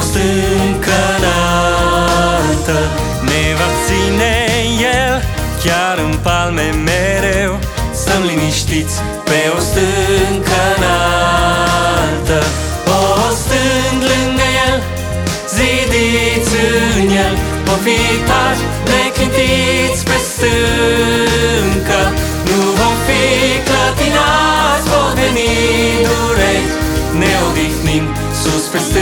o stâncanată Ne va ține el chiar în palme mereu. Stăm liniștiți pe o stâncanată Stând lângă el, zidiți în el. Vom fi tari neclintiți pe stâncă. Nu vom fi clătinați, vor veni dureri. Ne odihnim sus pe stâncă.